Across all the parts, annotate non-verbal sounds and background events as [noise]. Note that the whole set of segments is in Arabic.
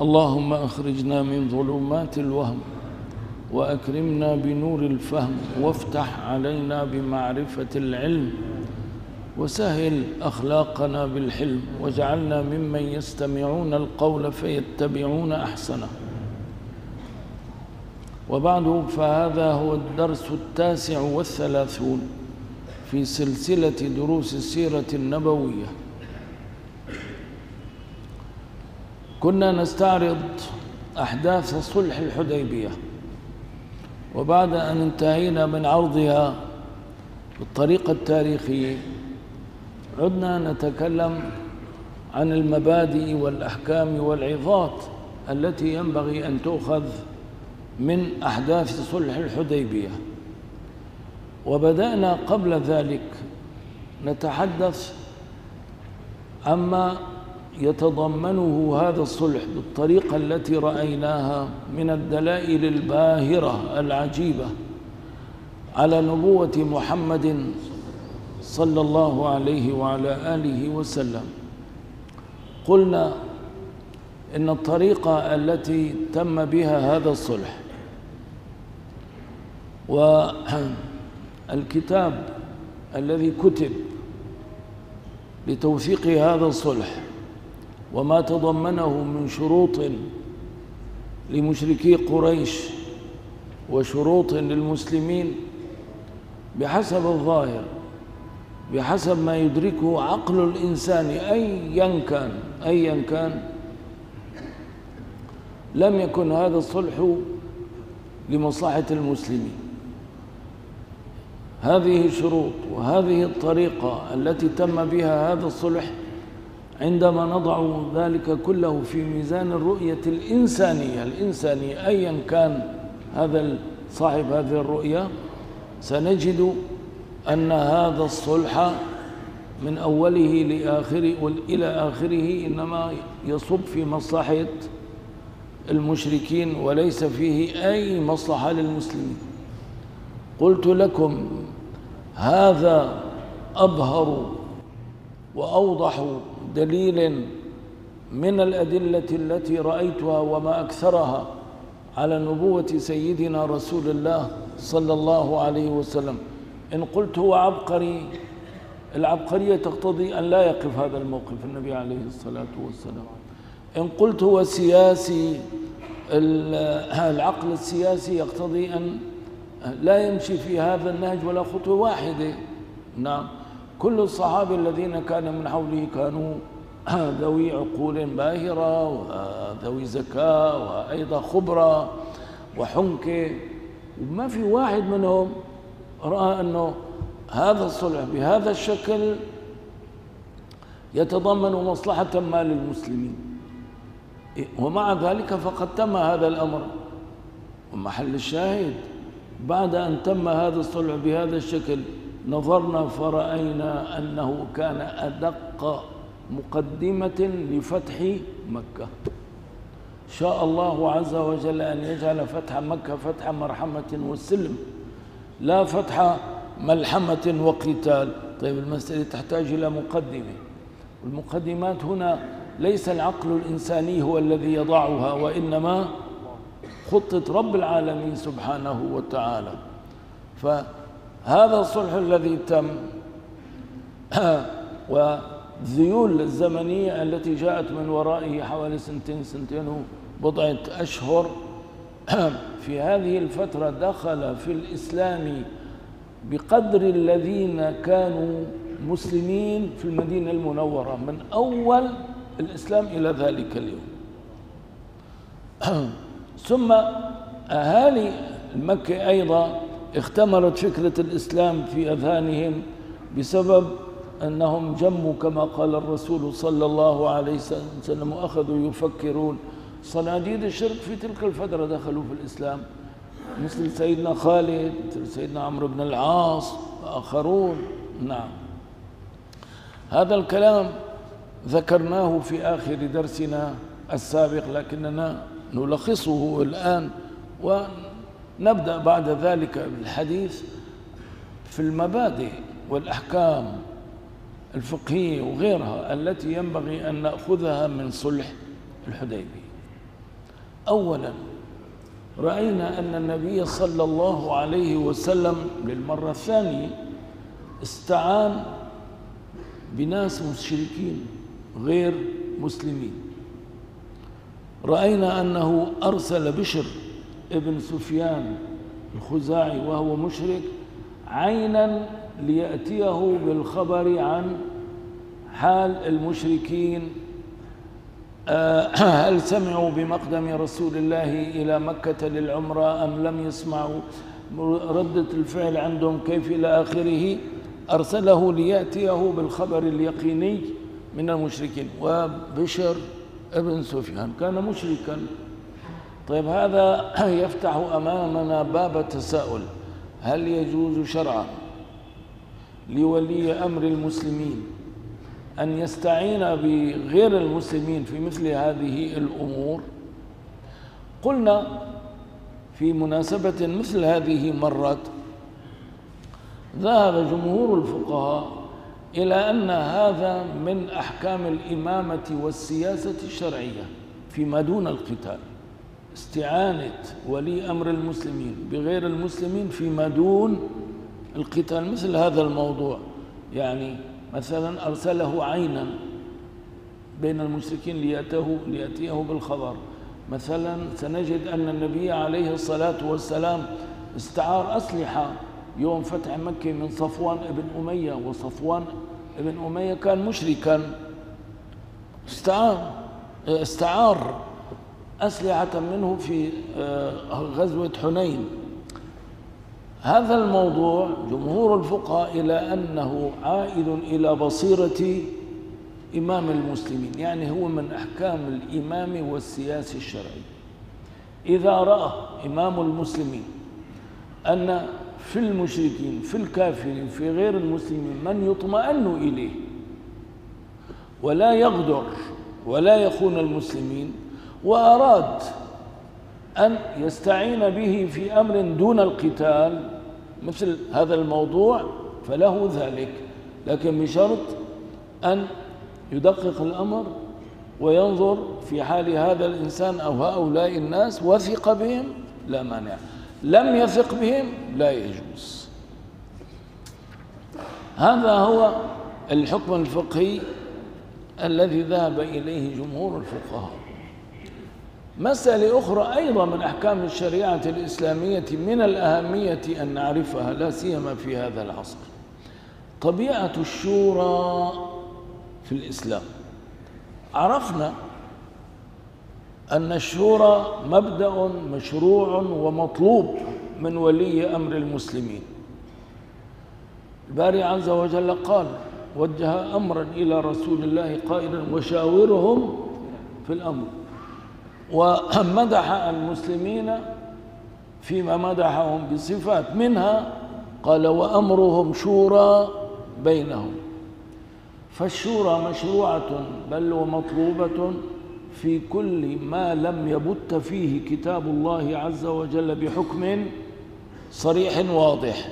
اللهم أخرجنا من ظلمات الوهم وأكرمنا بنور الفهم وافتح علينا بمعرفة العلم وسهل أخلاقنا بالحلم واجعلنا ممن يستمعون القول فيتبعون أحسنه. وبعد فهذا هو الدرس التاسع والثلاثون في سلسلة دروس السيرة النبوية. كنا نستعرض أحداث صلح الحديبية وبعد أن انتهينا من عرضها بالطريقة التاريخية عدنا نتكلم عن المبادئ والأحكام والعظات التي ينبغي أن تؤخذ من أحداث صلح الحديبية. وبدأنا قبل ذلك نتحدث عما يتضمنه هذا الصلح بالطريقة التي رأيناها من الدلائل الباهرة العجيبة على نبوة محمد صلى الله عليه وعلى آله وسلم. قلنا إن الطريقة التي تم بها هذا الصلح والكتاب [clears throat] الذي كتب لتوثيق هذا الصلح وما تضمنه من شروط لمشركي قريش وشروط للمسلمين بحسب الظاهر بحسب ما يدركه عقل الإنسان أيا كان أيا كان. لم يكن هذا الصلح لمصلحة المسلمين. هذه الشروط وهذه الطريقة التي تم بها هذا الصلح عندما نضع ذلك كله في ميزان الرؤية الإنسانية الإنسانية أيا كان هذا صاحب هذه الرؤية سنجد أن هذا الصلح من أوله لآخره إلى آخره إنما يصب في مصلحة المشركين وليس فيه أي مصلحة للمسلمين. قلت لكم هذا أبهر وأوضح دليل من الأدلة التي رأيتها وما أكثرها على نبوة سيدنا رسول الله صلى الله عليه وسلم. إن قلت هو عبقري العبقرية تقتضي أن لا يقف هذا الموقف النبي عليه الصلاة والسلام. إن قلت هو سياسي العقل السياسي يقتضي أن لا يمشي في هذا النهج ولا خطوة واحدة. نعم. كل الصحابة الذين كان من حوله كانوا [clears throat] ذوي عقول باهرة وذوي ذكاء وأيضا خبرة وحنكة. وما في واحد منهم رأى أنه هذا الصلح بهذا الشكل يتضمن مصلحة ما للمسلمين. ومع ذلك فقد تم هذا الأمر. ومحل الشاهد بعد أن تم هذا الصلح بهذا الشكل نظرنا فرأينا أنه كان أدق مقدمة لفتح مكة. شاء الله عز وجل أن يجعل فتح مكة فتح مرحمة والسلم لا فتح ملحمة وقتال. طيب المسألة تحتاج إلى مقدمة. والمقدمات هنا ليس العقل الإنساني هو الذي يضعها وإنما خطة رب العالمين سبحانه وتعالى. فهذا الصلح الذي تم [clears throat] والذيول الزمنية التي جاءت من ورائه حوالي سنتين سنتين وبضعة أشهر [clears throat] في هذه الفترة دخل في الإسلام بقدر الذين كانوا مسلمين في المدينة المنورة من أول الإسلام إلى ذلك اليوم. [clears throat] ثم أهالي مكة أيضا اختمرت فكرة الإسلام في أذهانهم بسبب أنهم جموا كما قال الرسول صلى الله عليه وسلم وأخذوا يفكرون. صناديد الشرك في تلك الفترة دخلوا في الإسلام. مثل سيدنا خالد مثل سيدنا عمرو بن العاص وآخرون نعم. هذا الكلام ذكرناه في آخر درسنا السابق لكننا نلخصه الآن ونبدأ بعد ذلك بالحديث في المبادئ والأحكام الفقهية وغيرها التي ينبغي أن نأخذها من صلح الحديبية. أولا رأينا أن النبي صلى الله عليه وسلم للمرة الثانية استعان بناس مشركين غير مسلمين. رأينا أنه أرسل بشر ابن سفيان الخزاعي وهو مشرك عينا ليأتيه بالخبر عن حال المشركين. آه، [clears throat] هل سمعوا بمقدم رسول الله إلى مكة للعمرة أم لم يسمعوا؟ ردة الفعل عندهم كيف إلى آخره؟ أرسله ليأتيه بالخبر اليقيني من المشركين. وبشر ابن سفيان كان مشركا. طيب هذا [clears throat] يفتح أمامنا باب التساؤل. هل يجوز شرعا لولي أمر المسلمين أن يستعين بغير المسلمين في مثل هذه الأمور؟ قلنا في مناسبة مثل هذه مرت ذهب جمهور الفقهاء إلى أن هذا من أحكام الإمامة والسياسة الشرعية فيما دون القتال. استعانة ولي أمر المسلمين بغير المسلمين فيما دون القتال مثل هذا الموضوع. يعني مثلا أرسله عينا بين المشركين ليأتيه, ليأتيه بالخبر. مثلا سنجد أن النبي عليه الصلاة والسلام استعار أسلحة يوم فتح مكة من صفوان ابن أمية وصفوان ابن أمية كان مشركا. استعار استعار. أسلحة منه في آه، غزوة حنين. هذا الموضوع جمهور الفقهاء إلى أنه عائد إلى بصيرة إمام المسلمين يعني هو من أحكام الإمام والسياسي الشرعي. إذا رأى إمام المسلمين أن في المشركين في الكافرين في غير المسلمين من يطمئن إليه ولا يغدر ولا يخون المسلمين وأراد أن يستعين به في أمر دون القتال مثل هذا الموضوع فله ذلك. لكن بشرط أن يدقق الأمر وينظر في حال هذا الإنسان أو هؤلاء الناس وثق بهم لا مانع. لم يثق بهم لا يجوز. هذا هو الحكم الفقهي الذي ذهب إليه جمهور الفقهاء. مسألة أخرى أيضا من أحكام الشريعة الإسلامية من الأهمية أن نعرفها لا سيما في هذا العصر. طبيعة الشورى في الإسلام. عرفنا أن الشورى مبدأ مشروع ومطلوب من ولي أمر المسلمين. الباري عز وجل قال وجه أمرا إلى رسول الله قائلا وشاورهم في الأمر. ومدح المسلمين فيما مدحهم بصفات منها قال وأمرهم شورى بينهم فالشورى مشروعة بل ومطلوبة في كل ما لم يبت فيه كتاب الله عز وجل بحكم صريح واضح.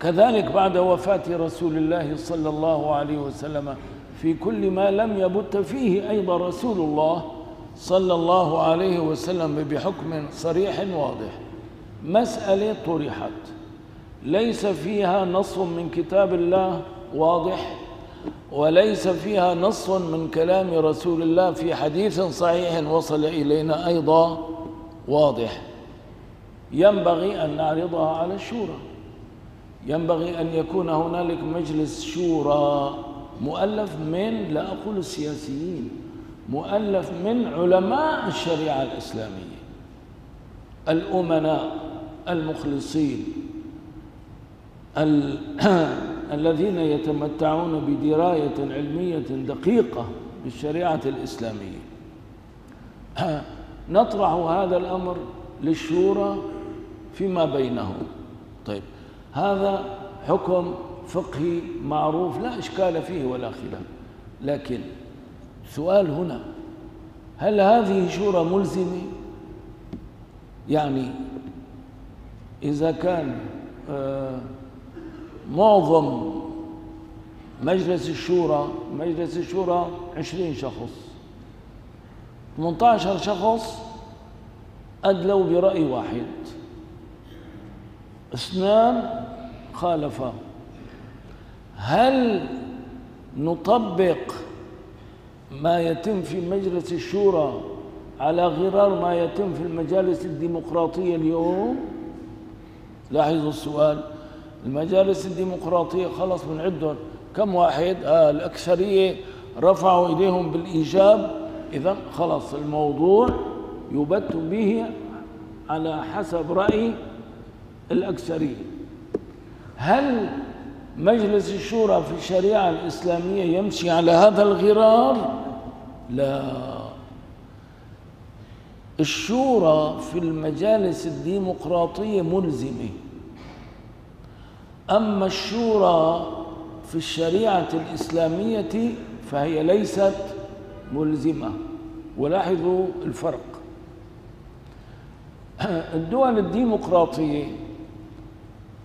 كذلك بعد وفاة رسول الله صلى الله عليه وسلم في كل ما لم يبت فيه أيضا رسول الله صلى الله عليه وسلم بحكم صريح واضح. مسألة طرحت. ليس فيها نص من كتاب الله واضح وليس فيها نص من كلام رسول الله في حديث صحيح وصل إلينا أيضا واضح. ينبغي أن نعرضها على الشورى. ينبغي أن يكون هنالك مجلس شورى. مؤلف من لا أقول السياسيين مؤلف من علماء الشريعة الإسلامية. الأمناء المخلصين ال- [clears throat] الذين يتمتعون بدراية علمية دقيقة بالشريعة الإسلامية. [clears throat] نطرح هذا الأمر للشورى فيما بينهم. طيب هذا حكم فقهي معروف لا إشكال فيه ولا خلاف. لكن سؤال هنا هل هذه شورى ملزمة؟ يعني إذا كان آه، معظم مجلس الشورى مجلس الشورى عشرين شخص. 18 شخص أدلوا برأي واحد. اثنان خالفا. هل نطبق ما يتم في مجلس الشورى على غرار ما يتم في المجالس الديمقراطية اليوم؟ لاحظوا السؤال. المجالس الديمقراطية خلص بنعدهم كم واحد؟ آه الأكثرية رفعوا إيديهم بالإيجاب. إذا خلص الموضوع. يبت به على حسب رأي الأكثرية. هل مجلس الشورى في الشريعة الإسلامية يمشي على هذا الغرار؟ لا. الشورى في المجالس الديمقراطية ملزمة. أما الشورى في الشريعة الإسلامية فهي ليست ملزمة. ولاحظوا الفرق. الدول الديمقراطية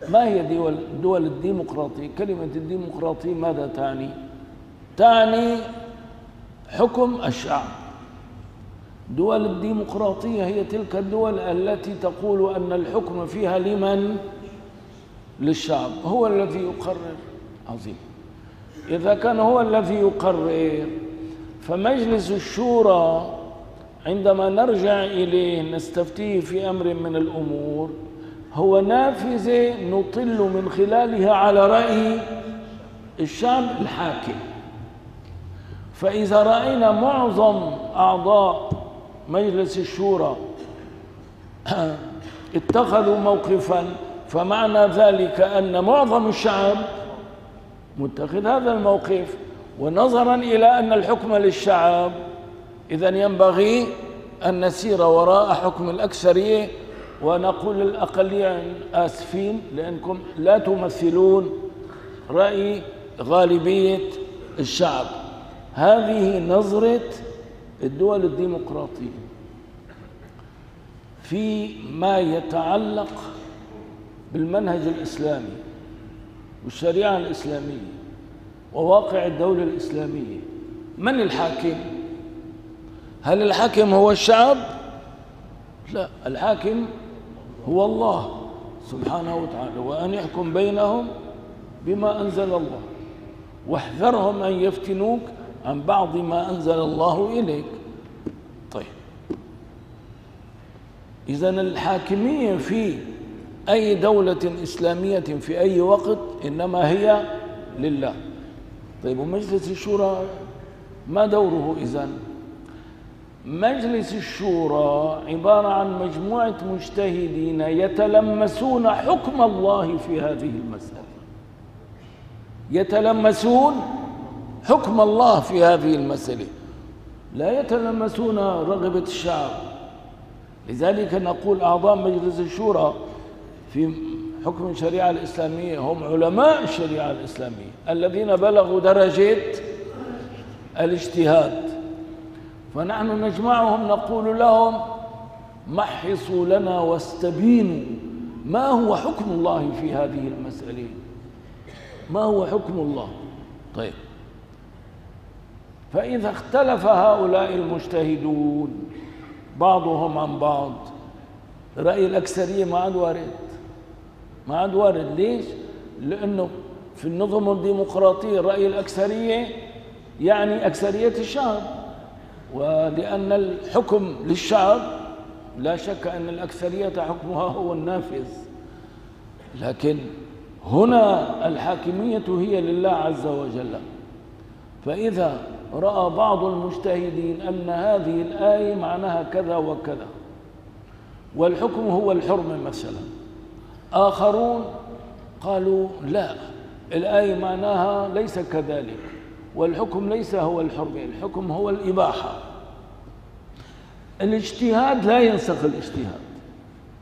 ما هي دول؟ الدول الديمقراطية كلمة الديمقراطية ماذا تعني؟ تعني حكم الشعب. دول الديمقراطية هي تلك الدول التي تقول أن الحكم فيها لمن؟ للشعب. هو الذي يقرر. عظيم. إذا كان هو الذي يقرر فمجلس الشورى عندما نرجع إليه نستفتيه في أمر من الأمور هو نافذة نطل من خلالها على رأي الشعب الحاكم. فإذا رأينا معظم أعضاء مجلس الشورى [clears throat] اتخذوا موقفا فمعنى ذلك أن معظم الشعب متخذ هذا الموقف ونظرا إلى أن الحكم للشعب إذا ينبغي أن نسير وراء حكم الأكثرية ونقول للأقلية آسفين لأنكم لا تمثلون رأي غالبية الشعب هذه نظرة الدول الديمقراطية في ما يتعلق بالمنهج الإسلامي والشريعة الإسلامية وواقع الدولة الإسلامية من الحاكم؟ هل الحاكم هو الشعب؟ لا الحاكم هو الله سبحانه وتعالى وأن يحكم بينهم بما أنزل الله. واحذرهم أن يفتنوك عن بعض ما أنزل الله إليك. طيب. إذا الحاكمية في أي دولة إسلامية في أي وقت إنما هي لله. طيب ومجلس الشورى ما دوره إذن؟ مجلس الشورى عبارة عن مجموعة مجتهدين يتلمسون حكم الله في هذه المسألة. يتلمسون حكم الله في هذه المسألة. لا يتلمسون رغبة الشعب. لذلك نقول أعضاء مجلس الشورى في حكم الشريعة الإسلامية هم علماء الشريعة الإسلامية الذين بلغوا درجة الاجتهاد. فنحن نجمعهم نقول لهم محصوا لنا واستبينوا. ما هو حكم الله في هذه المسألة؟ ما هو حكم الله؟ طيب. فإذا اختلف هؤلاء المجتهدون بعضهم عن بعض رأي الأكثرية ما عاد وارد. ما عاد وارد. ليش؟ لأنه في النظم الديمقراطية رأي الأكثرية يعني أكثرية الشعب. ولأن الحكم للشعب لا شك أن الأكثرية حكمها هو النافذ. لكن هنا الحاكمية هي لله عز وجل. فإذا رأى بعض المجتهدين أن هذه الآية معناها كذا وكذا والحكم هو الحرمة مثلا. آخرون قالوا لا الآية معناها ليس كذلك. والحكم ليس هو الحرمة الحكم هو الإباحة. الاجتهاد لا ينسخ الاجتهاد.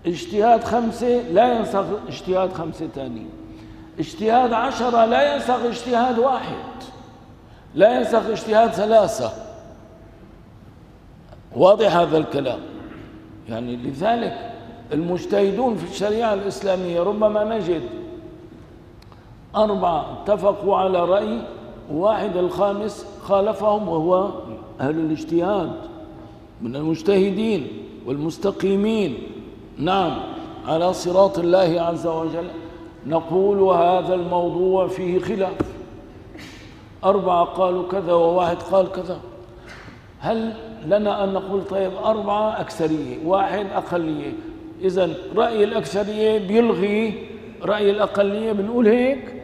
اجتهاد خمسة لا ينسخ اجتهاد خمسة ثاني اجتهاد عشرة لا ينسخ اجتهاد واحد. لا ينسخ اجتهاد ثلاثة. واضح هذا الكلام. يعني لذلك المجتهدون في الشريعة الإسلامية ربما نجد أربعة اتفقوا على رأي واحد الخامس خالفهم وهو أهل الاجتهاد من المجتهدين والمستقيمين. نعم على صراط الله عز وجل نقول هذا الموضوع فيه خلاف. أربعة قالوا كذا وواحد قال كذا. هل لنا أن نقول طيب أربعة أكثرية واحد أقلية؟ إذا رأي الأكثرية بيلغي رأي الأقلية بنقول هيك؟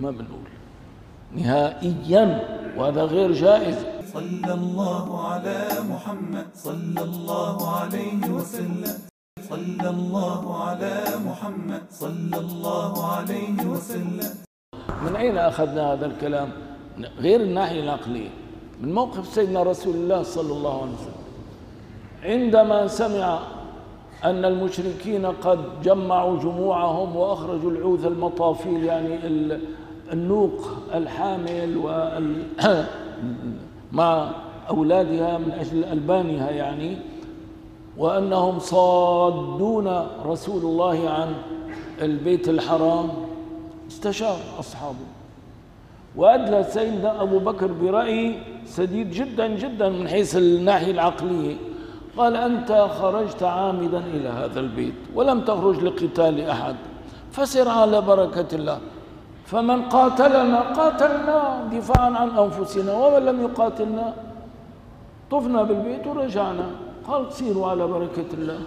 ما بنقول. نهائيا وهذا غير جائز. صلى الله على محمد صلى الله عليه وسلم. صلى الله على محمد صلى الله عليه وسلم. من أين أخذنا هذا الكلام؟ غير الناحية العقلية. من موقف سيدنا رسول الله صلى الله عليه وسلم. عندما سمع أن المشركين قد جمعوا جموعهم وأخرجوا العوث المطافيل يعني النوق الحامل [clears throat] مع أولادها من أجل ألبانها يعني وأنهم صادون رسول الله عن البيت الحرام. استشار أصحابه. وأدلى سيدنا أبو بكر برأي سديد جدا جدا من حيث الناحية العقلية. قال أنت خرجت عامدا إلى هذا البيت ولم تخرج لقتال أحد. فسر على بركة الله. فمن قاتلنا قاتلنا دفاعا عن أنفسنا ومن لم يقاتلنا طفنا بالبيت ورجعنا. قال سيروا على بركة الله.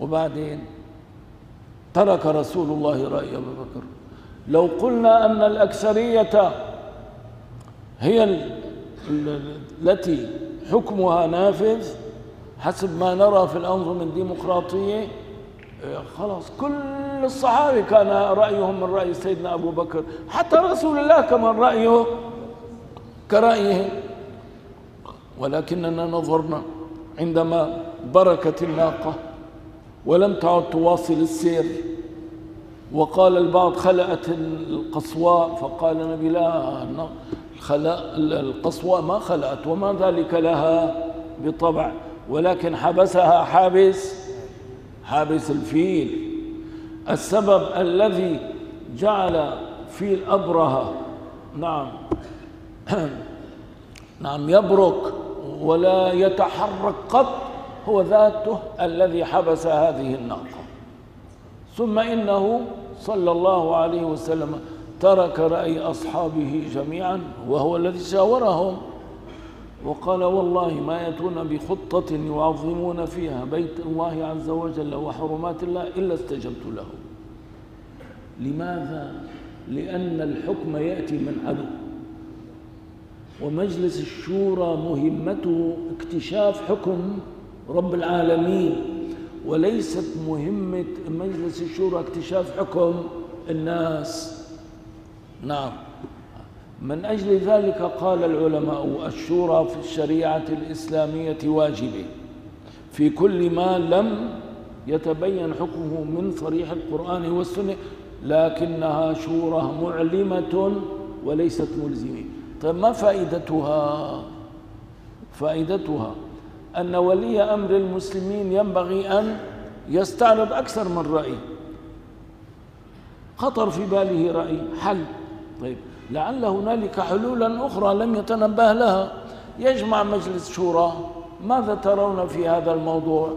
وبعدين ترك رسول الله رأي أبي بكر. لو قلنا أن الأكثرية هي التي حكمها نافذ حسب ما نرى في الأنظمة الديمقراطية خلاص كل الصحابة كان رأيهم من رأي سيدنا أبو بكر. حتى رسول الله كمان رأيه كرأيه. ولكننا نظرنا عندما بركت الناقة ولم تعد تواصل السير. وقال البعض خلأت القصواء فقال النبي لا القصواء ما خلأت وما ذلك لها بطبع. ولكن حبسها حابس حابس الفيل. السبب الذي جعل فيل أبرهة. نعم. [clears throat] نعم يبرك ولا يتحرك قط. هو ذاته الذي حبس هذه الناقة. ثم إنه صلى الله عليه وسلم ترك رأي أصحابه جميعا وهو الذي شاورهم. وقال والله ما يأتون بخطة يعظمون فيها بيت الله عز وجل وحرمات الله إلا استجبت له. لماذا؟ لأن الحكم يأتي من عدو. ومجلس الشورى مهمته اكتشاف حكم رب العالمين وليست مهمة مجلس الشورى اكتشاف حكم الناس. نعم. من أجل ذلك قال العلماء الشورى في الشريعة الإسلامية واجبة. في كل ما لم يتبين حكمه من صريح القرآن والسنة لكنها شورى معلمة وليست ملزمة. طيب ما فائدتها؟ فائدتها أن ولي أمر المسلمين ينبغي أن يستعرض أكثر من رأي. خطر في باله رأي حل. طيب لعل هنالك حلولا أخرى لم يتنبه لها. يجمع مجلس شورى. ماذا ترون في هذا الموضوع؟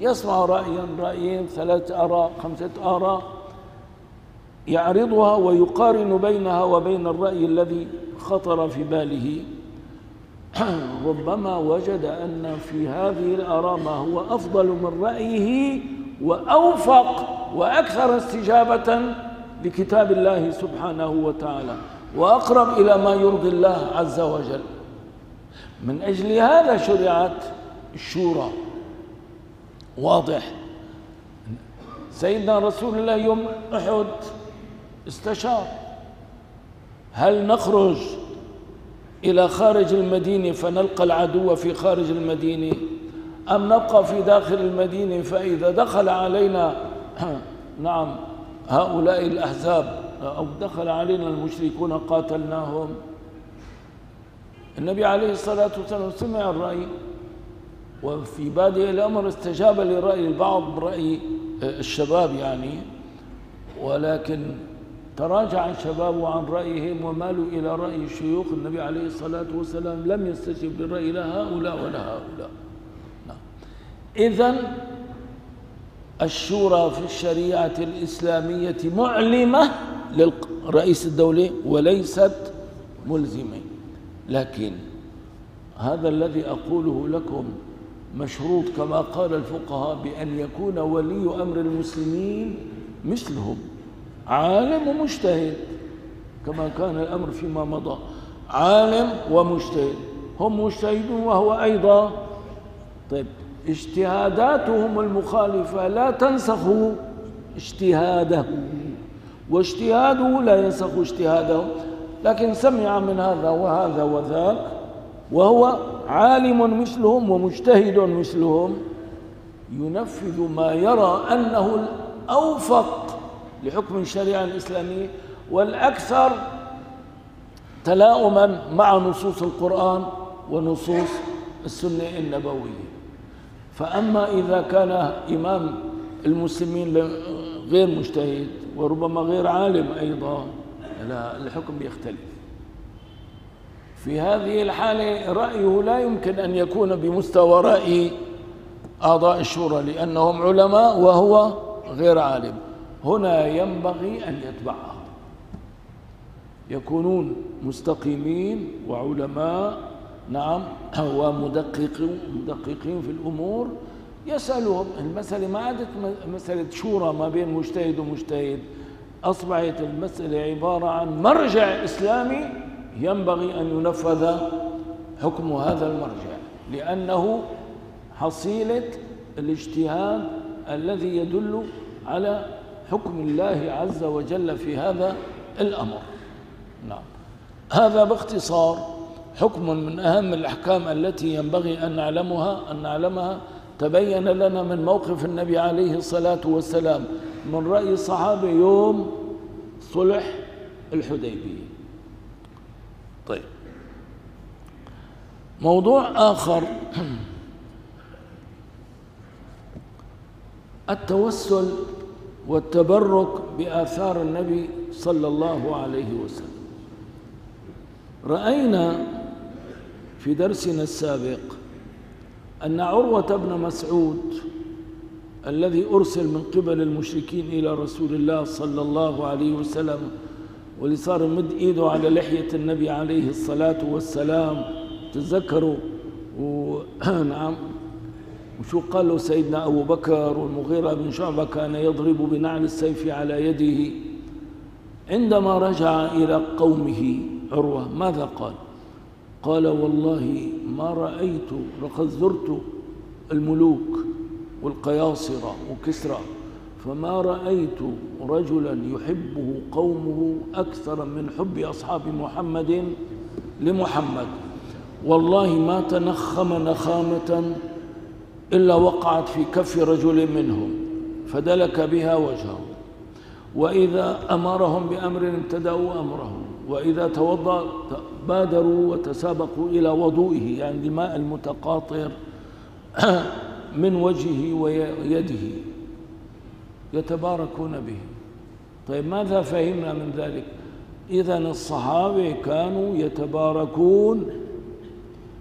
يسمع رأيا رأيين ثلاث آراء خمسة آراء. يعرضها ويقارن بينها وبين الرأي الذي خطر في باله. [clears throat] ربما وجد أن في هذه الآراء ما هو أفضل من رأيه وأوفق وأكثر استجابة لكتاب الله سبحانه وتعالى. وأقرب إلى ما يرضي الله عز وجل. من أجل هذا شرعت الشورى. واضح. سيدنا رسول الله يوم أحد استشار. هل نخرج إلى خارج المدينة فنلقى العدو في خارج المدينة؟ أم نبقى في داخل المدينة فإذا دخل علينا؟ [clears throat] نعم هؤلاء الأحزاب. أو دخل علينا المشركون قاتلناهم. النبي عليه الصلاة والسلام سمع الرأي وفي بادئ الأمر استجاب لرأي البعض برأي الشباب يعني. ولكن تراجع الشباب عن رأيهم ومالوا إلى رأي الشيوخ. النبي عليه الصلاة والسلام لم يستجب للرأي لا هؤلاء ولا هؤلاء. نعم. إذن الشورى في الشريعة الإسلامية معلمة للرئيس الدولة وليست ملزمة. لكن هذا الذي أقوله لكم مشروط كما قال الفقهاء بأن يكون ولي أمر المسلمين مثلهم. عالم ومجتهد كما كان الأمر فيما مضى. عالم ومجتهد هم مجتهدون وهو أيضا. طيب اجتهاداتهم المخالفة لا تنسخ اجتهاده. واجتهاده لا ينسخ اجتهاده لكن سمع من هذا وهذا وذاك وهو عالم مثلهم ومجتهد مثلهم ينفذ ما يرى أنه الأوفق لحكم الشريعة الإسلامية والأكثر تلاؤما مع نصوص القرآن ونصوص السنة النبوية. فأما إذا كان إمام المسلمين غير مجتهد وربما غير عالم أيضا. الحكم يختلف. في هذه الحالة رأيه لا يمكن أن يكون بمستوى رأي أعضاء الشورى لأنهم علماء وهو غير عالم. هنا ينبغي أن يتبعه يكونون مستقيمين وعلماء نعم ومدققين مدققين في الأمور يسألهم المسألة ما عادت مسألة شورى ما بين مجتهد ومجتهد. أصبحت المسألة عبارة عن مرجع إسلامي ينبغي أن ينفذ حكم هذا المرجع لأنه حصيلة الاجتهاد الذي يدل على حكم الله عز وجل في هذا الأمر. نعم. هذا باختصار حكم من أهم الأحكام التي ينبغي أن نعلمها أن نعلمها تبين لنا من موقف النبي عليه الصلاة والسلام من رأي الصحابة يوم صلح الحديبية. طيب. موضوع آخر. [clears throat] التوسل والتبرك بآثار النبي صلى الله عليه وسلم. رأينا في درسنا السابق أن عروة بن مسعود الذي أرسل من قبل المشركين إلى رسول الله صلى الله عليه وسلم واللي صار مد إيده على لحية النبي عليه الصلاة والسلام تذكروا؟ ونعم وشو قال له سيدنا أبو بكر والمغيرة بن شعبة؟ كان يضرب بنعل السيف على يده عندما رجع إلى قومه عروة ماذا قال؟ قال والله ما رأيت لقد زرت الملوك والقياصرة وكسرى فما رأيت رجلا يحبه قومه أكثر من حب أصحاب محمد لمحمد. والله ما تنخم نخامة إلا وقعت في كف رجل منهم فدلك بها وجهه. وإذا أمرهم بأمر ابتدأوا أمره وإذا توضأ بادروا وتسابقوا إلى وضوئه يعني الماء المتقاطر [clears throat] من وجهه ويده يتباركون به. طيب ماذا فهمنا من ذلك؟ إذا الصحابة كانوا يتباركون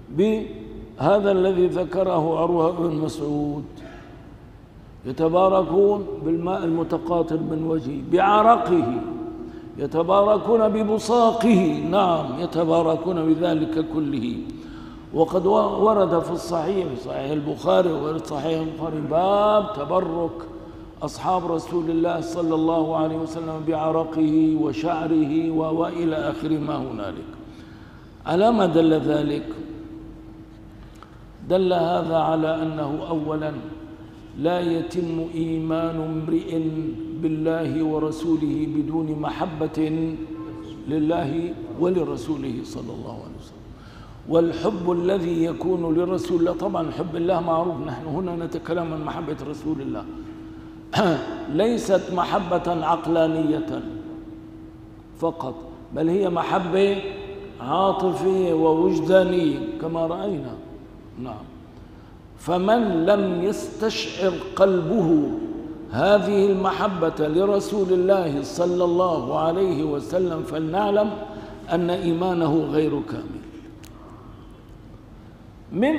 بهذا الذي ذكره عروة بن مسعود. يتباركون بالماء المتقاطر من وجهه بعرقه. يتباركون ببصاقه. نعم يتباركون بذلك كله. وقد ورد في الصحيح صحيح البخاري وورد صحيح البخاري باب تبرك أصحاب رسول الله صلى الله عليه وسلم بعرقه وشعره وإلى آخر ما هنالك. على ما دل ذلك؟ دل هذا على أنه أولا لا يتم إيمان امرئ بالله ورسوله بدون محبة لله ولرسوله صلى الله عليه وسلم. والحب الذي يكون لرسول الله طبعا حب الله معروف. نحن هنا نتكلم عن محبة رسول الله. [clears throat] ليست محبة عقلانية فقط بل هي محبة عاطفية ووجدانية كما رأينا. نعم. فمن لم يستشعر قلبه هذه المحبة لرسول الله صلى الله عليه وسلم فلنعلم أن إيمانه غير كامل. من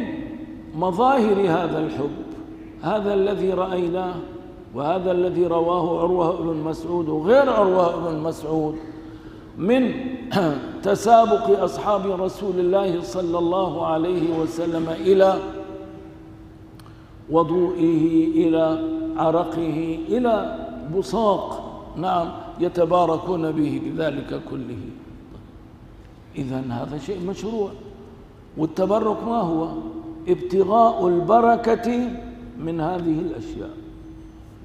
مظاهر هذا الحب هذا الذي رأيناه وهذا الذي رواه عروة بن مسعود وغير عروة بن مسعود من [clears throat] تسابق أصحاب رسول الله صلى الله عليه وسلم إلى وضوئه إلى عرقه إلى بصاق. نعم يتباركون به بذلك كله. إذا هذا شيء مشروع. والتبرك ما هو؟ ابتغاء البركة من هذه الأشياء.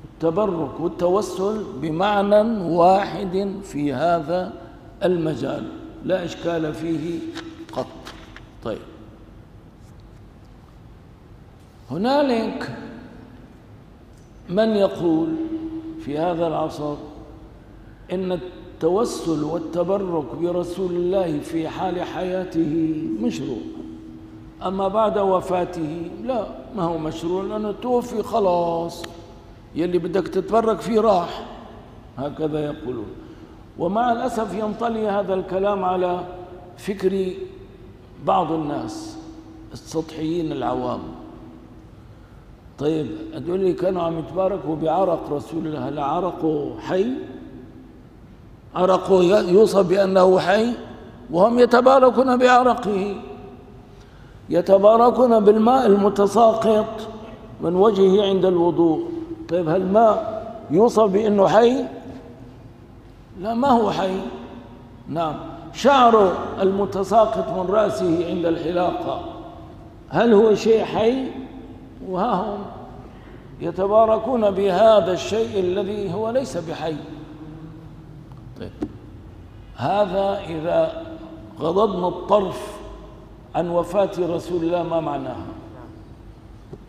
التبرك والتوسل بمعنى واحد في هذا المجال. لا إشكال فيه قط. طيب. هنالك من يقول في هذا العصر إن التوسل والتبرك برسول الله في حال حياته مشروع. أما بعد وفاته لا ما هو مشروع؟ لأنه توفي خلاص. يلي بدك تتبرك فيه راح. هكذا يقولون. ومع الأسف ينطلي هذا الكلام على فكر بعض الناس السطحيين العوام. طيب هتقول لي كانوا عم يتباركوا بعرق رسول الله هل عرقه حي؟ عرقه يوصف بأنه حي وهم يتباركون بعرقه. يتباركون بالماء المتساقط من وجهه عند الوضوء. طيب هل الماء يوصف بأنه حي؟ لا ما هو حي. نعم. شعره المتساقط من رأسه عند الحلاقة. هل هو شيء حي؟ وها هم يتباركون بهذا الشيء الذي هو ليس بحي. طيب. هذا إذا غضضنا الطرف عن وفاة رسول الله ما معناها؟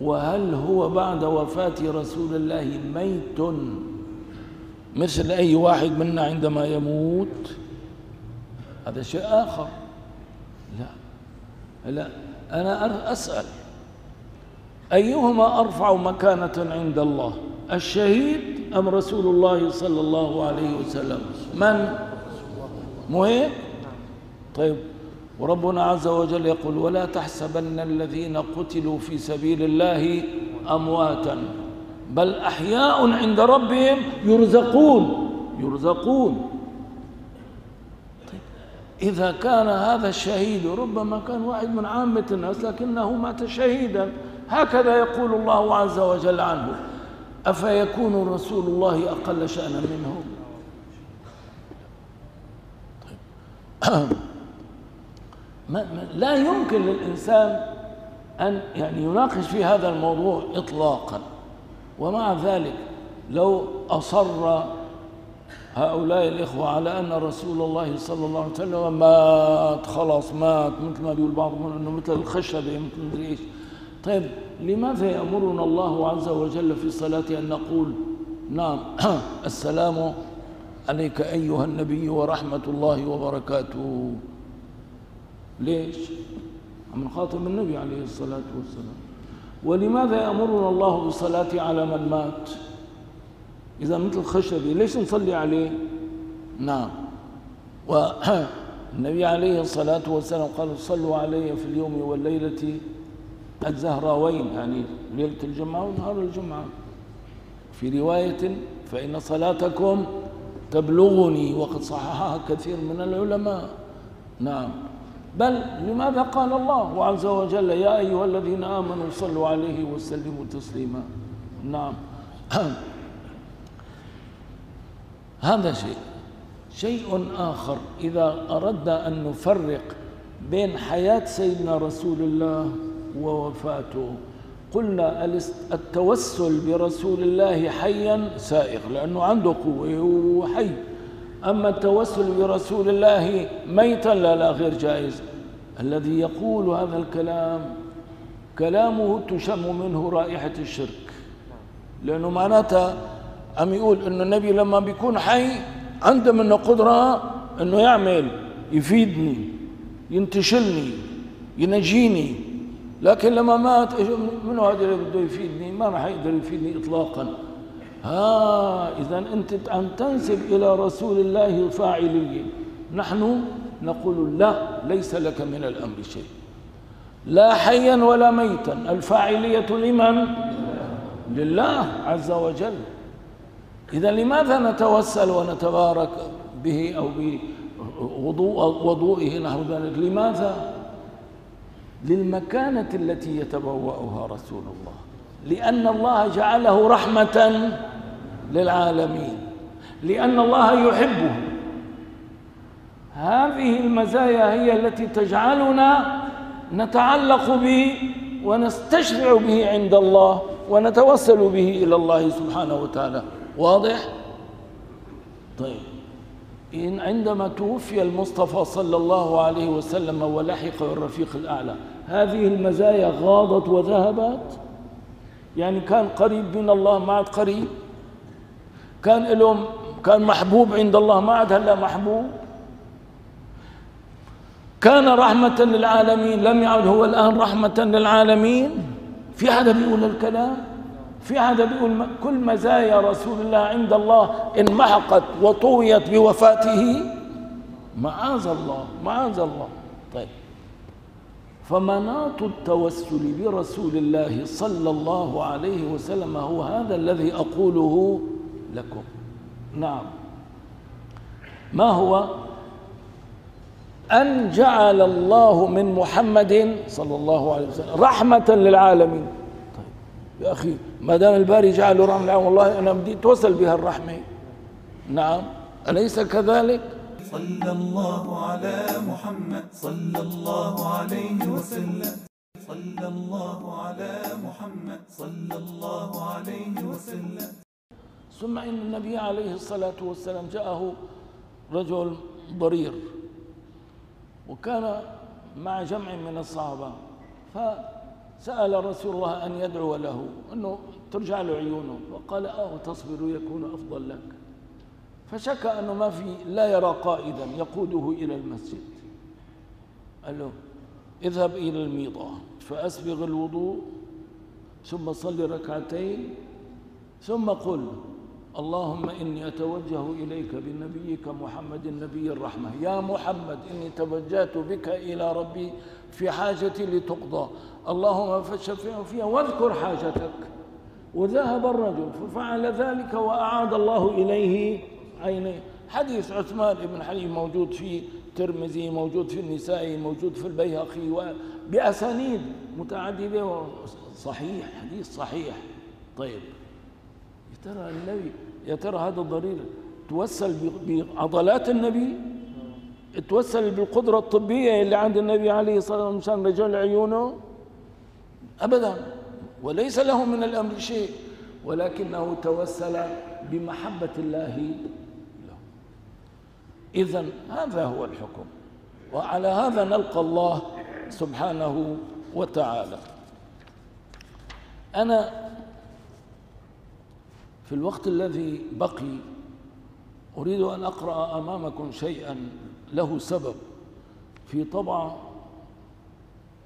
وهل هو بعد وفاة رسول الله ميت؟ مثل أي واحد منا عندما يموت؟ هذا شيء آخر. لا. لا. أنا أسأل. أيهما أرفع مكانة عند الله؟ الشهيد أم رسول الله صلى الله عليه وسلم؟ من؟ مهم؟ طيب وربنا عز وجل يقول ولا تحسبن الذين قتلوا في سبيل الله أمواتا بل أحياء عند ربهم يرزقون. يرزقون. طيب إذا كان هذا الشهيد ربما كان واحد من عامة الناس لكنه مات شهيدا. هكذا يقول الله عز وجل عنه أفيكون رسول الله أقل شأنا منه طيب. [clears throat] ما لا يمكن للإنسان أن يعني يناقش في هذا الموضوع إطلاقا. ومع ذلك لو أصر هؤلاء الإخوة على أن رسول الله صلى الله عليه وسلم مات خلاص مات مثل ما بيقول بعضهم أنه مثل الخشبة مثل مدري إيش؟ طيب لماذا يأمرنا الله عز وجل في الصلاة أن نقول نعم [clears throat] السلام عليك أيها النبي ورحمة الله وبركاته؟ ليش؟ من خاطب النبي عليه الصلاة والسلام. ولماذا يأمرنا الله بالصلاة على من مات؟ إذا مثل خشبي ليش نصلي عليه؟ نعم. والنبي [clears throat] عليه الصلاة والسلام قال صلوا علي في اليوم والليلة الزهراوين يعني ليلة الجمعة ونهار الجمعة. في رواية فإن صلاتكم تبلغني وقد صححها كثير من العلماء. نعم. بل لماذا قال الله عز وجل يا أيها الذين آمنوا صلوا عليه وسلموا تسليما؟ نعم. [clears throat] هذا شيء. شيء آخر. إذا أردنا أن نفرق بين حياة سيدنا رسول الله ووفاته. قلنا التوسل برسول الله حيا؟ سائغ لأنه عنده قوة وحي. أما التوسل برسول الله ميتا؟ لا لا غير جائز. الذي يقول هذا الكلام كلامه تشم منه رائحة الشرك. لأنه معناتها عم يقول أنه النبي لما بيكون حي عنده منه قدرة أنه يعمل يفيدني ينتشلني ينجيني. لكن لما مات منو هذا اللي بده يفيدني؟ ما راح يقدر يفيدني إطلاقا. ها إذا أنت عم تنسب إلى رسول الله فاعلية نحن نقول لا ليس لك من الأمر شيء. لا حيا ولا ميتا. الفاعلية لمن؟ لله عز وجل. إذا لماذا نتوسل ونتبارك به أو بوضوء وضوئه نحو ذلك لماذا؟ للمكانة التي يتبوأها رسول الله. لأن الله جعله رحمة للعالمين. لأن الله يحبه. هذه المزايا هي التي تجعلنا نتعلق به ونستشفع به عند الله ونتوسل به إلى الله سبحانه وتعالى. واضح؟ طيب. إن عندما توفي المصطفى صلى الله عليه وسلم ولحق الرفيق الأعلى هذه المزايا غاضت وذهبت؟ يعني كان قريب من الله ما عاد قريب. كان لهم كان محبوب عند الله ما عاد هلا محبوب؟ كان رحمة للعالمين لم يعد هو الآن رحمة للعالمين؟ في حدا بيقول الكلام؟ في حدا بيقول كل مزايا رسول الله عند الله انمحقت وطويت بوفاته. معاذ الله معاذ الله. طيب. فمناط التوسل برسول الله صلى الله عليه وسلم هو هذا الذي أقوله لكم. نعم. ما هو؟ أن جعل الله من محمد صلى الله عليه وسلم رحمة للعالمين. يا أخي ما دام الباري جعله رحمة والله أنا بدي توصل بها الرحمة. نعم. أليس كذلك؟ صلى الله على محمد صلى الله عليه وسلم. صلى الله على محمد صلى الله عليه وسلم. ثم إن النبي عليه الصلاة والسلام جاءه رجل ضرير وكان مع جمع من الصحابة. فسأل رسول الله أن يدعو له أنه ترجع له عيونه وقال آه تصبر يكون أفضل لك. فشك أنه ما في لا يرى قائدا يقوده إلى المسجد. قال له اذهب إلى الميضة فأسبغ الوضوء ثم صل ركعتين ثم قل اللهم إني أتوجه إليك بنبيك محمد النبي الرحمة. يا محمد إني توجهت بك إلى ربي في حاجتي لتقضى. اللهم فشفع فيها واذكر حاجتك. وذهب الرجل ففعل ذلك وأعاد الله إليه عينيه. حديث عثمان بن حليم موجود في الترمذي موجود في النسائي موجود في البيهقي بأسانيد متعددة صحيح حديث صحيح. طيب. يا ترى النبي يا ترى هذا الضرير توسل بعضلات النبي؟ توسل بالقدرة الطبية اللي عند النبي عليه الصلاة والسلام مشان رجال عيونه؟ أبدا. وليس له من الأمر شيء. ولكنه توسل بمحبة الله له. إذا هذا هو الحكم. وعلى هذا نلقى الله سبحانه وتعالى. أنا في الوقت الذي بقي أريد أن أقرأ أمامكم شيئا له سبب. في طبعة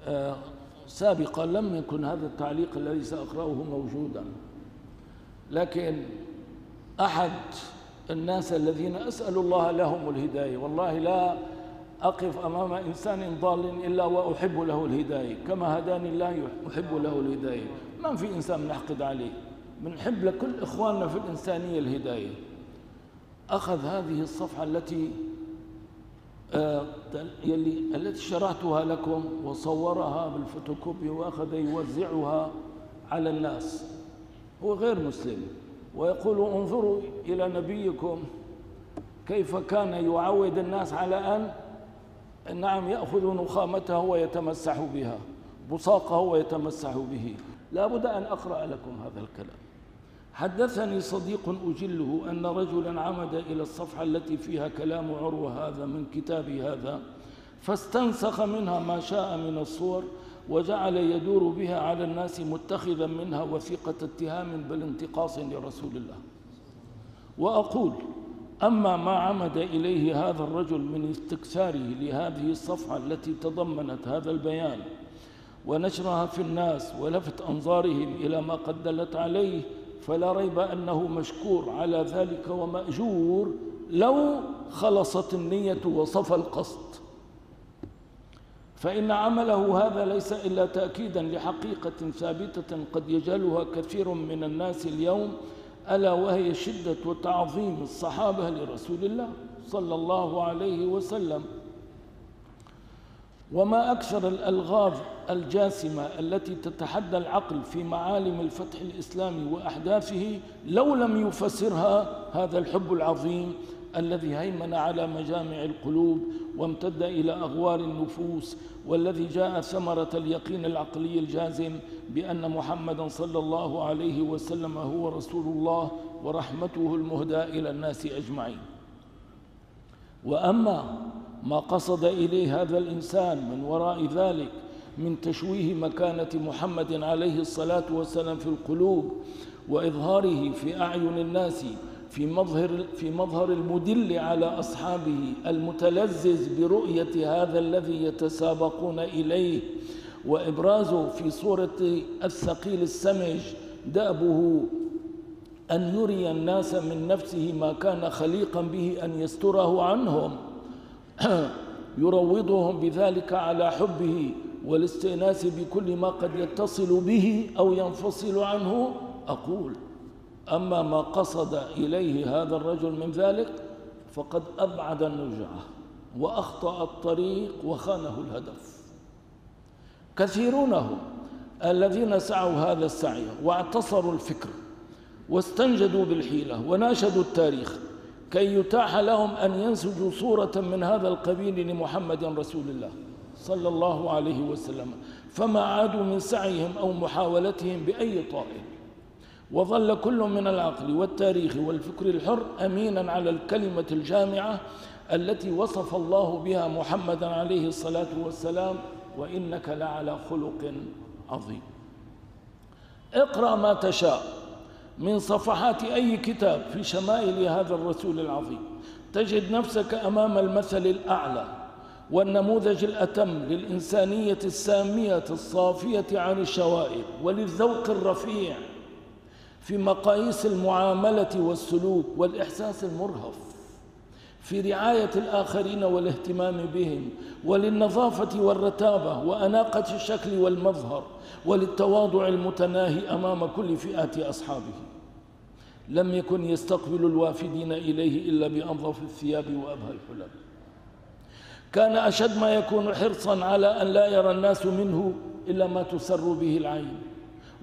آه، سابقا لم يكن هذا التعليق الذي سأقرأه موجودا. لكن أحد الناس الذين أسأل الله لهم الهداية والله لا أقف أمام إنسان ضال إلا وأحب له الهداية. كما هداني الله أحب له الهداية. ما في إنسان نحقد عليه. بنحب لكل إخواننا في الإنسانية الهداية. أخذ هذه الصفحة التي يلي التي شرحتها لكم وصورها بالفوتوكوبي وأخذ يوزعها على الناس. هو غير مسلم. ويقول انظروا إلى نبيكم كيف كان يعود الناس على أن نعم يأخذ نخامته ويتمسح بها بصاقه ويتمسح به. لا بد أن أقرأ لكم هذا الكلام. حدثني صديق أجله أن رجلا عمد إلى الصفحة التي فيها كلام عروة هذا من كتاب هذا فاستنسخ منها ما شاء من الصور وجعل يدور بها على الناس متخذا منها وثيقة اتهام بل انتقاص لرسول الله. وأقول أما ما عمد إليه هذا الرجل من استكثاره لهذه الصفحة التي تضمنت هذا البيان ونشرها في الناس ولفت أنظارهم إلى ما قد دلت عليه فلا ريب أنه مشكور على ذلك ومأجور لو خلصت النية وصفى القصد. فإن عمله هذا ليس إلا تأكيدا لحقيقة ثابتة قد يجهلها كثير من الناس اليوم ألا وهي شدة وتعظيم الصحابة لرسول الله صلى الله عليه وسلم. وما أكثر الألغاز الجاسمة التي تتحدى العقل في معالم الفتح الإسلامي وأحداثه لو لم يفسرها هذا الحب العظيم الذي هيمن على مجامع القلوب وامتد إلى أغوار النفوس والذي جاء ثمرة اليقين العقلي الجازم بأن محمدا صلى الله عليه وسلم هو رسول الله ورحمته المهدى إلى الناس أجمعين. وأما ما قصد إليه هذا الإنسان من وراء ذلك من تشويه مكانة محمد عليه الصلاة والسلام في القلوب وإظهاره في أعين الناس في مظهر في مظهر المدل على أصحابه المتلذذ برؤية هذا الذي يتسابقون إليه. وإبرازه في صورة الثقيل السمج دأبه أن يري الناس من نفسه ما كان خليقا به أن يستره عنهم. [clears throat] يروضهم بذلك على حبه والاستئناس بكل ما قد يتصل به أو ينفصل عنه أقول أما ما قصد إليه هذا الرجل من ذلك فقد أبعد النجعة وأخطأ الطريق وخانه الهدف. كثيرون هم الذين سعوا هذا السعي واعتصروا الفكر واستنجدوا بالحيلة وناشدوا التاريخ كي يتاح لهم أن ينسجوا صورة من هذا القبيل لمحمد رسول الله صلى الله عليه وسلم فما عادوا من سعيهم أو محاولتهم بأي طائل وظل كل من العقل والتاريخ والفكر الحر أمينا على الكلمة الجامعة التي وصف الله بها محمدا عليه الصلاة والسلام وإنك لعلى خلق عظيم. اقرأ ما تشاء. من صفحات أي كتاب في شمائل هذا الرسول العظيم. تجد نفسك أمام المثل الأعلى والنموذج الأتم للإنسانية السامية الصافية عن الشوائب وللذوق الرفيع في مقاييس المعاملة والسلوك والإحساس المرهف. في رعاية الآخرين والاهتمام بهم وللنظافة والرتابة وأناقة الشكل والمظهر وللتواضع المتناهي أمام كل فئات أصحابه. لم يكن يستقبل الوافدين إليه إلا بأنظف الثياب وأبهى الحلم كان أشد ما يكون حرصا على أن لا يرى الناس منه إلا ما تسر به العين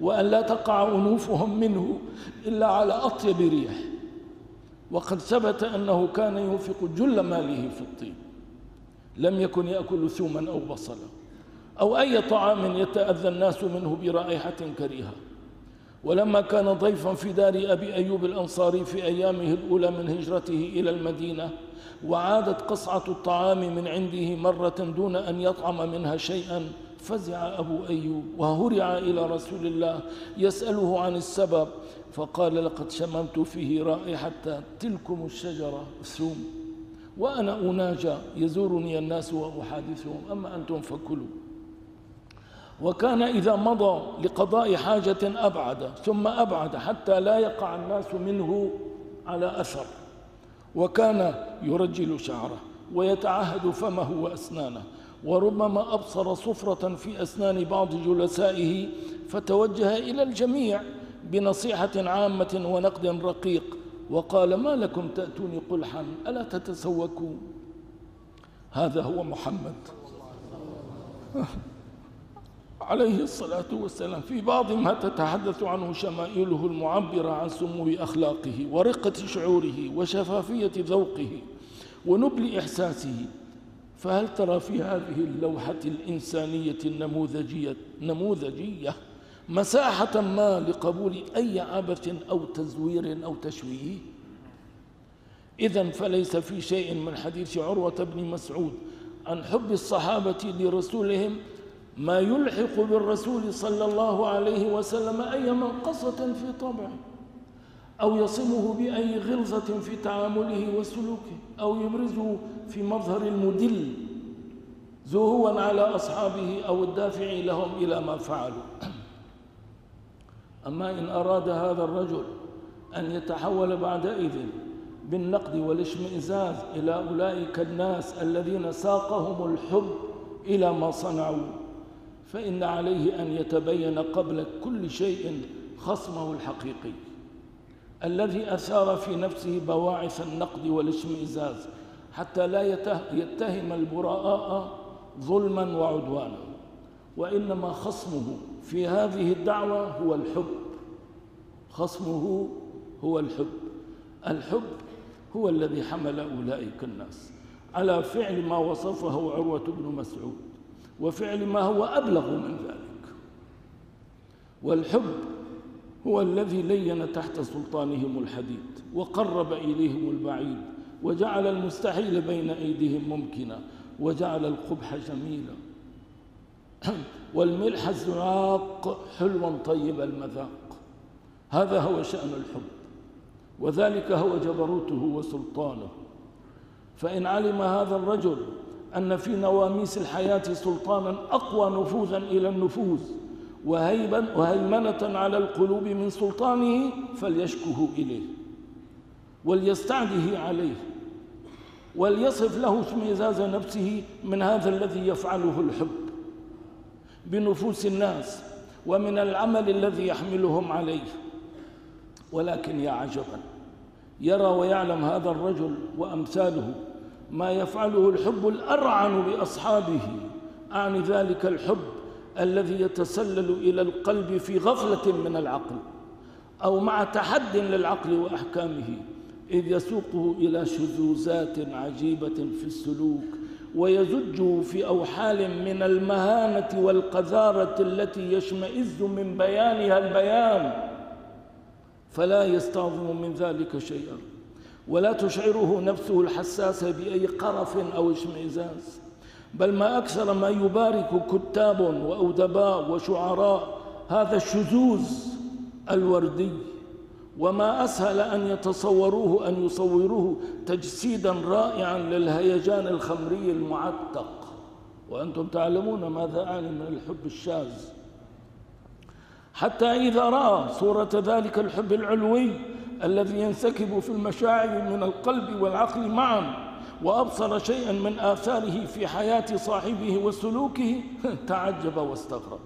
وأن لا تقع أنوفهم منه إلا على أطيب ريح. وقد ثبت أنه كان ينفق جل ماله في الطيب. لم يكن يأكل ثوما أو بصلا أو أي طعام يتأذى الناس منه برائحة كريهة. ولما كان ضيفا في دار أبي أيوب الأنصاري في أيامه الأولى من هجرته إلى المدينة وعادت قصعة الطعام من عنده مرة دون أن يطعم منها شيئا فزع أبو أيوب وهرع إلى رسول الله يسأله عن السبب فقال لقد شممت فيه رائحة تلكم الشجرة. ثوم وأنا أناجى يزورني الناس وأحادثهم أما أنتم فكلوا. وكان إذا مضى لقضاء حاجة أبعد ثم أبعد حتى لا يقع الناس منه على أثر. وكان يرجل شعره ويتعهد فمه وأسنانه. وربما أبصر صفرة في أسنان بعض جلسائه فتوجه إلى الجميع. بنصيحة عامة ونقد رقيق. وقال ما لكم تأتوني قلحا ألا تتسوكوا هذا هو محمد. [laughs] عليه الصلاة والسلام. في بعض ما تتحدث عنه شمائله المعبرة عن سمو أخلاقه ورقة شعوره وشفافية ذوقه ونبل إحساسه. فهل ترى في هذه اللوحة الإنسانية النموذجية نموذجية مساحة ما لقبول أي عبث أو تزوير أو تشويه. إذا فليس في شيء من حديث عروة بن مسعود عن حب الصحابة لرسولهم ما يلحق بالرسول صلى الله عليه وسلم أي منقصة في طبعه أو يصمه بأي غلظة في تعامله وسلوكه أو يبرزه في مظهر المدل زهوا على أصحابه أو الدافع لهم إلى ما فعلوا. أما إن أراد هذا الرجل أن يتحول بعدئذ بالنقد والاشمئزاز إلى أولئك الناس الذين ساقهم الحب إلى ما صنعوا فإن عليه أن يتبين قبل كل شيء خصمه الحقيقي. الذي أثار في نفسه بواعث النقد والاشمئزاز حتى لا يتهم البراء ظلما وعدوانا وإنما خصمه في هذه الدعوة هو الحب. خصمه هو الحب. الحب هو الذي حمل أولئك الناس. على فعل ما وصفه عروة بن مسعود وفعل ما هو أبلغ من ذلك. والحب هو الذي لين تحت سلطانهم الحديد وقرب إليهم البعيد وجعل المستحيل بين أيديهم ممكنا وجعل القبح جميلا. [coughs] والملح الزراق حلوا طيب المذاق. هذا هو شأن الحب وذلك هو جبروته وسلطانه. فإن علم هذا الرجل أن في نواميس الحياة سلطانا أقوى نفوذا إلى النفوذ وهيبا وهيمنة على القلوب من سلطانه فليشكه إليه وليستعده عليه وليصف له اشمئزاز نفسه من هذا الذي يفعله الحب. بنفوس الناس ومن العمل الذي يحملهم عليه. ولكن يا عجبا يرى ويعلم هذا الرجل وأمثاله ما يفعله الحب الأرعن بأصحابه. أعني ذلك الحب الذي يتسلل إلى القلب في غفلة من العقل أو مع تحد للعقل وأحكامه إذ يسوقه إلى شذوذات عجيبة في السلوك. ويزجه في أوحال من المهانة والقذارة التي يشمئز من بيانها البيان. فلا يستعظم من ذلك شيئا. ولا تشعره نفسه الحساسة بأي قرف أو اشمئزاز. بل ما أكثر ما يبارك كتاب وأدباء وشعراء هذا الشذوذ الوردي. وما أسهل أن يتصوروه أن يصوروه تجسيدا رائعا للهيجان الخمري المعتق. وأنتم تعلمون ماذا أعني من الحب الشاذ. حتى إذا رأى صورة ذلك الحب العلوي الذي ينسكب في المشاعر من القلب والعقل معا وأبصر شيئا من آثاره في حياة صاحبه وسلوكه [laughs] تعجب واستغرب.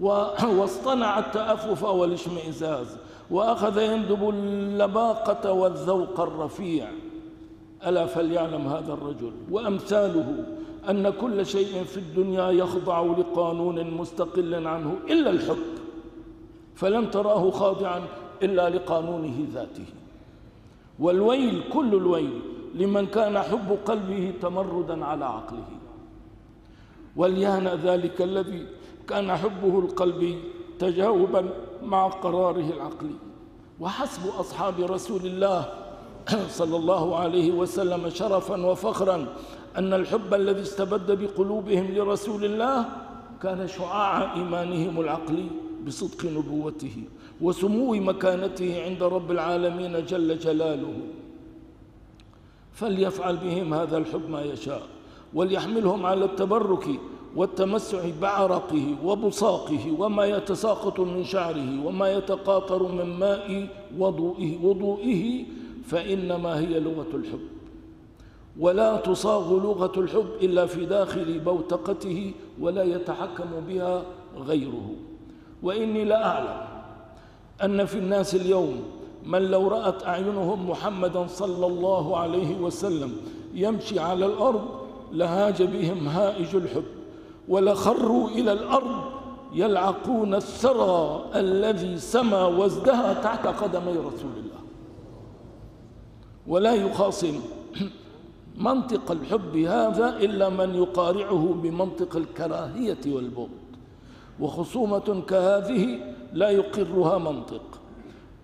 [laughs] واصطنع التأفف والاشمئزاز. وأخذ يندب اللباقة والذوق الرفيع. ألا فليعلم هذا الرجل. وأمثاله أن كل شيء في الدنيا يخضع لقانون مستقل عنه إلا الحب فلن تراه خاضعا إلا لقانونه ذاته. والويل كل الويل لمن كان حب قلبه تمردا على عقله. وليهنأ ذلك الذي كان حبه القلبي تجاوبا مع قراره العقلي. وحسب أصحاب رسول الله [clears throat] صلى الله عليه وسلم شرفا وفخرا أن الحب الذي استبد بقلوبهم لرسول الله كان شعاع إيمانهم العقلي بصدق نبوته وسمو مكانته عند رب العالمين جل جلاله. فليفعل بهم هذا الحب ما يشاء وليحملهم على التبرك والتمسع بعرقه وبصاقه وما يتساقط من شعره وما يتقاطر من ماء وضوئه, وضوئه فإنما هي لغة الحب. ولا تصاغ لغة الحب إلا في داخل بوتقته ولا يتحكم بها غيره. وإني لأعلم أن في الناس اليوم من لو رأت أعينهم محمدا صلى الله عليه وسلم يمشي على الأرض لهاج بهم هائج الحب. ولخروا إلى الأرض يلعقون الثرى الذي سما وازدهى تحت قدمي رسول الله. ولا يخاصم [clears throat] منطق الحب هذا إلا من يقارعه بمنطق الكراهية والبغض. وخصومة كهذه لا يقرها منطق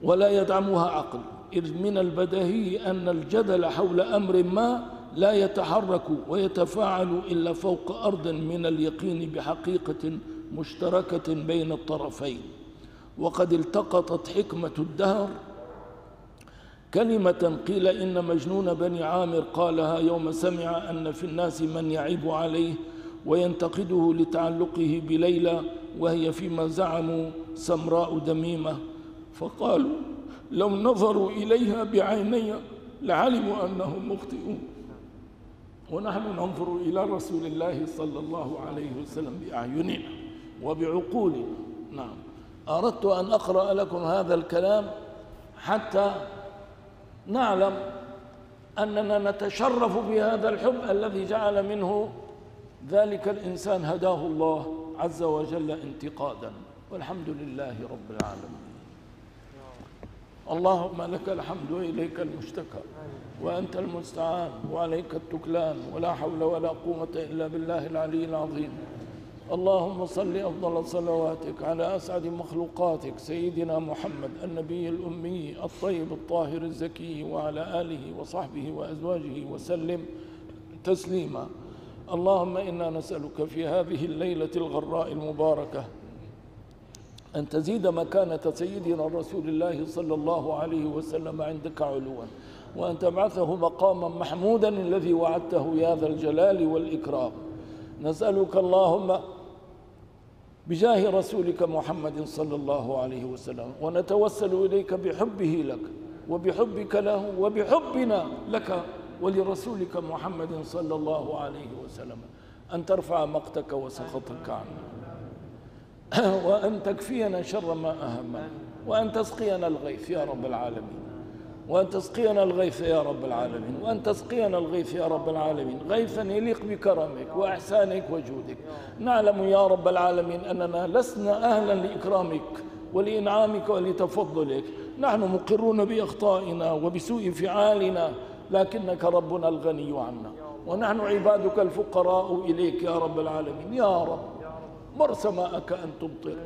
ولا يدعمها عقل. إذ من البديهي أن الجدل حول أمر ما لا يتحرك ويتفاعل إلا فوق أرض من اليقين بحقيقة مشتركة بين الطرفين. وقد التقطت حكمة الدهر. كلمة قيل إن مجنون بني عامر قالها يوم سمع أن في الناس من يعيب عليه وينتقده لتعلقه بليلى وهي فيما زعموا سمراء دميمة. فقالوا لو نظروا إليها بعيني لعلموا أنهم مخطئون. ونحن ننظر إلى رسول الله صلى الله عليه وسلم بأعيننا وبعقولنا نعم. أردت أن أقرأ لكم هذا الكلام حتى نعلم أننا نتشرف بهذا الحب الذي جعل منه ذلك الإنسان هداه الله عز وجل انتقادا. والحمد لله رب العالمين. اللهم لك الحمد وإليك المشتكى وأنت المستعان وعليك التكلان ولا حول ولا قوة إلا بالله العلي العظيم. اللهم صل أفضل صلواتك على أسعد مخلوقاتك سيدنا محمد النبي الأمي الطيب الطاهر الزكي وعلى آله وصحبه وأزواجه وسلم تسليما. اللهم إنا نسألك في هذه الليلة الغراء المباركة أن تزيد مكانة سيدنا رسول الله صلى الله عليه وسلم عندك علوا وأن تبعثه مقاما محمودا الذي وعدته يا ذا الجلال والإكرام. نسألك اللهم بجاه رسولك محمد صلى الله عليه وسلم ونتوسل إليك بحبه لك وبحبك له وبحبنا لك ولرسولك محمد صلى الله عليه وسلم. أن ترفع مقتك وسخطك عنا. [coughs] وأن تكفينا شر ما أهمنا وأن تسقينا الغيث يا رب العالمين. وأن تسقينا الغيث يا رب العالمين. وأن تسقينا الغيث يا رب العالمين. غيثا يليق بكرمك وإحسانك وجودك. نعلم يا رب العالمين أننا لسنا أهلا لإكرامك ولإنعامك ولتفضلك. نحن مقرون بأخطائنا وبسوء فعالنا لكنك ربنا الغني عنا. ونحن عبادك الفقراء إليك يا رب العالمين. يا رب مر سماءك أن تمطر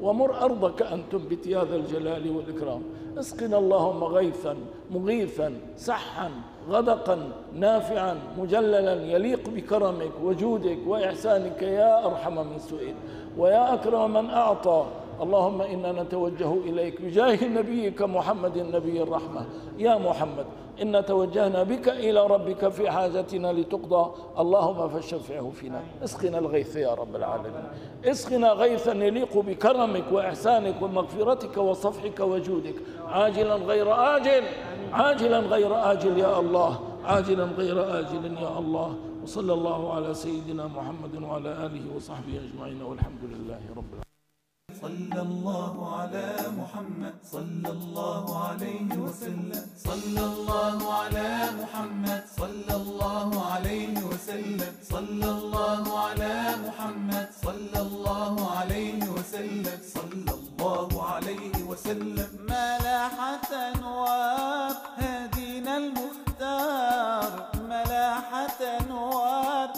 ومر أرضك أن تنبت يا ذا الجلال والإكرام. اسقنا اللهم غيثا مغيثا سحا غدقا نافعا مجللا. يليق بكرمك وجودك وإحسانك يا أرحم من سئل ويا أكرم من أعطى. اللهم إنا نتوجه إليك بجاه نبيك محمد النبي الرحمة. يا محمد إن توجهنا بك إلى ربك في حاجتنا لتقضى. اللهم فشفعه فينا. اسقنا الغيث يا رب العالمين. اسقنا غيثا يليق بكرمك وإحسانك ومغفرتك وصفحك وجودك. عاجلا غير آجل. عاجلا غير آجل يا الله. عاجلا غير آجل يا الله. وصلى الله على سيدنا محمد وعلى آله وصحبه أجمعين. والحمد لله رب العالمين. صلى الله على محمد. صلى الله عليه وسلم. صلى الله على محمد. صلى الله عليه وسلم. صلى الله على محمد. صلى الله عليه وسلم. صلى الله عليه وسلم. ملاحة أنوار هدينا المختار. ملاحة أنوار